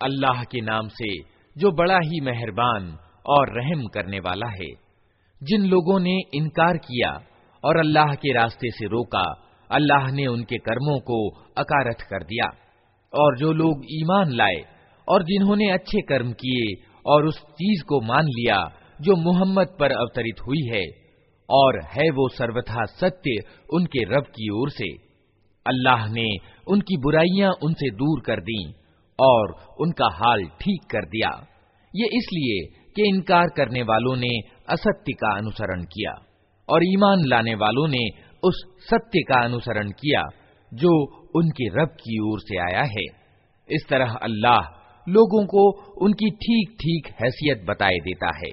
अल्लाह के नाम से जो बड़ा ही मेहरबान और रहम करने वाला है जिन लोगों ने इनकार किया और अल्लाह के रास्ते से रोका अल्लाह ने उनके कर्मों को अकारथ कर दिया और जो लोग ईमान लाए और जिन्होंने अच्छे कर्म किए और उस चीज़ को मान लिया जो मोहम्मद पर अवतरित हुई है, और है वो सर्वथा सत्य उनके रब की ओर से। अल्लाह ने उनकी बुराइयाँ उनसे दूर कर दी और उनका हाल ठीक कर दिया। ये इसलिए कि इनकार करने वालों ने असत्य का अनुसरण किया, और ईमान लाने वालों ने उस सत्य का अनुसरण किया जो उनके रब की ओर से आया है। इस तरह अल्लाह लोगों को उनकी ठीक ठीक हैसियत बताए देता है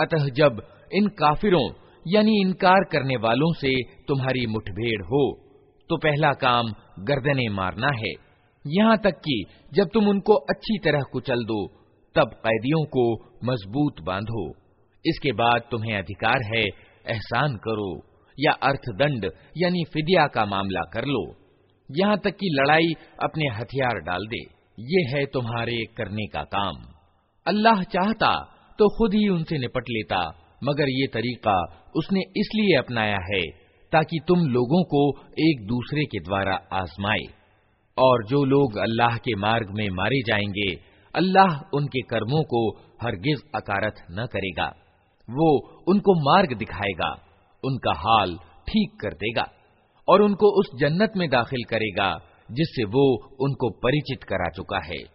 अतः जब इन काफिरों यानी इनकार करने वालों से तुम्हारी मुठभेड़ हो तो पहला काम गर्दने मारना है। यहाँ तक कि जब तुम उनको अच्छी तरह कुचल दो, तब कैदियों को मज़बूत बांधो। इसके बाद तुम्हें अधिकार है, एहसान करो या अर्थदंड यानी फिदिया का मामला कर लो। यहाँ तक कि लड़ाई अपने हथियार डाल दे। ये है तुम्हारे करने का काम। अल्लाह चाहता तो खुद ही उनसे निपट लेता, मगर ये तरीका उसने इसलिए अपनाया है ताकि तुम लोगों को एक दूसरे के द्वारा आजमाए। और जो लोग अल्लाह के मार्ग में मारे जाएँगे, अल्लाह उनके कर्मों को हरगिज अकारथ न करेगा। वो उनको मार्ग दिखाएगा, उनका हाल ठीक कर देगा, और उनको उस जन्नत में दाखिल करेगा, जिससे वो उनको परिचित करा चुका है।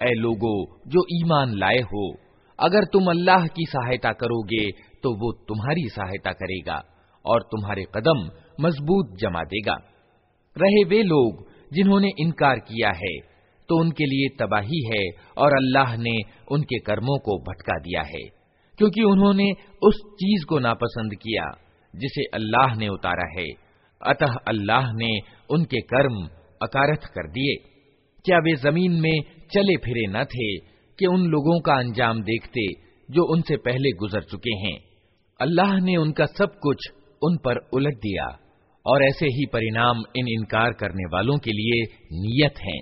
ऐ लोगो जो ईमान लाए हो अगर तुम अल्लाह की सहायता करोगे तो वो तुम्हारी सहायता करेगा और तुम्हारे कदम मजबूत जमा देगा रहे वे लोग जिन्होंने इनकार किया है तो उनके लिए तबाही है और अल्लाह ने उनके कर्मों को भटका दिया है, क्योंकि उन्होंने उस चीज़ को नापसंद किया, जिसे अल्लाह ने उतारा है। अतः अल्लाह ने उनके कर्म अकारथ कर दिए। क्या वे ज़मीन में चले फिरे न थे कि उन लोगों का अंजाम देखते जो उनसे पहले गुजर चुके हैं? अल्लाह ने उनका सब कुछ उन पर उलट दिया, और ऐसे ही परिणाम इन इनकार करने वालों के लिए नियत हैं।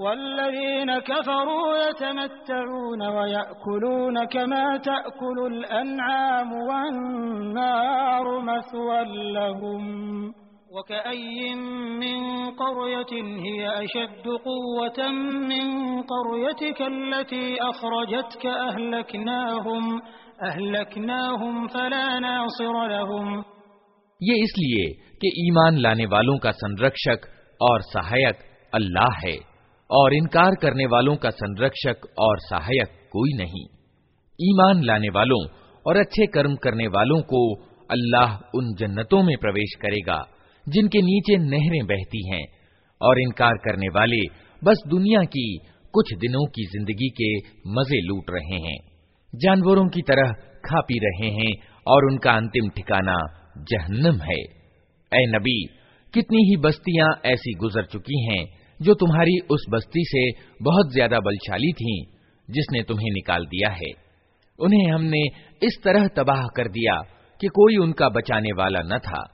वल्लज़ीन कफ़रू यतमत्तऊन वयअकुलून कमा तअकुलुल अनआम वन्नारु मथवन लहुम वकअय्यिन मिन क़रयतिन हिय अशद्दु क़ुव्वतन मिन क़रयतिक अल्लती अख़रजतक अहलकनाहुम अहलकनाहुम फला नासिर लहुम ये इसलिए कि ईमान लाने वालों का संरक्षक और सहायक अल्लाह है और इनकार करने वालों का संरक्षक और सहायक कोई नहीं। ईमान लाने वालों और अच्छे कर्म करने वालों को अल्लाह उन जन्नतों में प्रवेश करेगा, जिनके नीचे नहरें बहती हैं, और इनकार करने वाले बस दुनिया की कुछ दिनों की ज़िंदगी के मज़े लूट रहे हैं। जानवरों की तरह खा पी रहे हैं और उनका अंतिम ठिकाना जहन्नम है। ए नबी, कितनी ही बस्तियाँ ऐसी गुजर चुकी हैं जो तुम्हारी उस बस्ती से बहुत ज़्यादा बलशाली थीं, जिसने तुम्हें निकाल दिया है। उन्हें हमने इस तरह तबाह कर दिया कि कोई उनका बचाने वाला न था।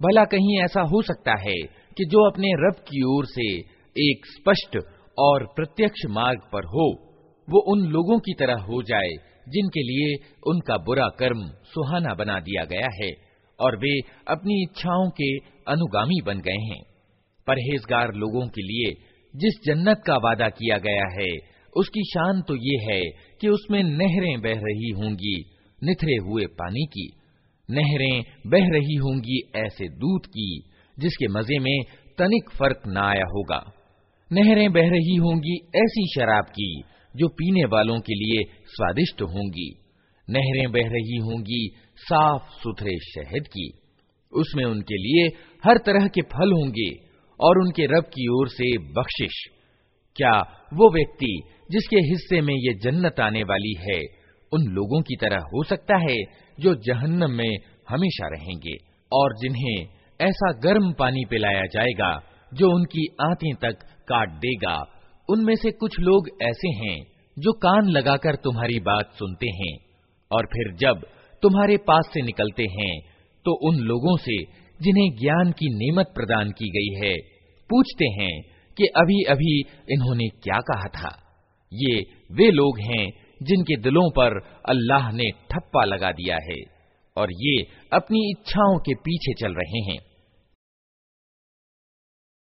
भला कहीं ऐसा हो सकता है कि जो अपने रब की ओर से एक स्पष्ट और प्रत्यक्ष मार्ग पर हो वो उन लोगों की तरह हो जाए जिनके लिए उनका बुरा कर्म सुहाना बना दिया गया है और वे अपनी इच्छाओं के अनुगामी बन गए हैं परहेजगार लोगों के लिए जिस जन्नत का वादा किया गया है उसकी शान तो ये है कि उसमें नहरें बह रही होंगी, निथरे हुए पानी की। नहरें बह रही होंगी ऐसे दूध की, जिसके मज़े में तनिक फ़र्क न आया होगा। नहरें बह रही होंगी ऐसी शराब की, जो पीने वालों के लिए स्वादिष्ट होंगी। नहरें बह रही होंगी साफ़ सुथरे शहद की। उसमें उनके लिए हर तरह के फल होंगे, और उनके रब की ओर से बख्शिश। क्या वो व्यक्ति जिसके हिस्से में ये जन्नत आने वाली है, उन लोगों की तरह हो सकता है जो जहन्नम में हमेशा रहेंगे और जिन्हें ऐसा गर्म पानी पिलाया जाएगा जो उनकी आंतें तक काट देगा। उनमें से कुछ लोग ऐसे हैं जो कान लगाकर तुम्हारी बात सुनते हैं और फिर जब तुम्हारे पास से निकलते हैं तो उन लोगों से जिन्हें ज्ञान की नेमत प्रदान की गई है, पूछते हैं कि अभी अभी इन्होंने क्या कहा था। ये वे लोग हैं जिनके दिलों पर अल्लाह ने ठप्पा लगा दिया है और ये अपनी इच्छाओं के पीछे चल रहे हैं।